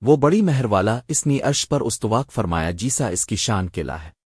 وہ بڑی مہر والا اس نے عرش پر استواق فرمایا، جیسا اس کی شان قلعہ ہے۔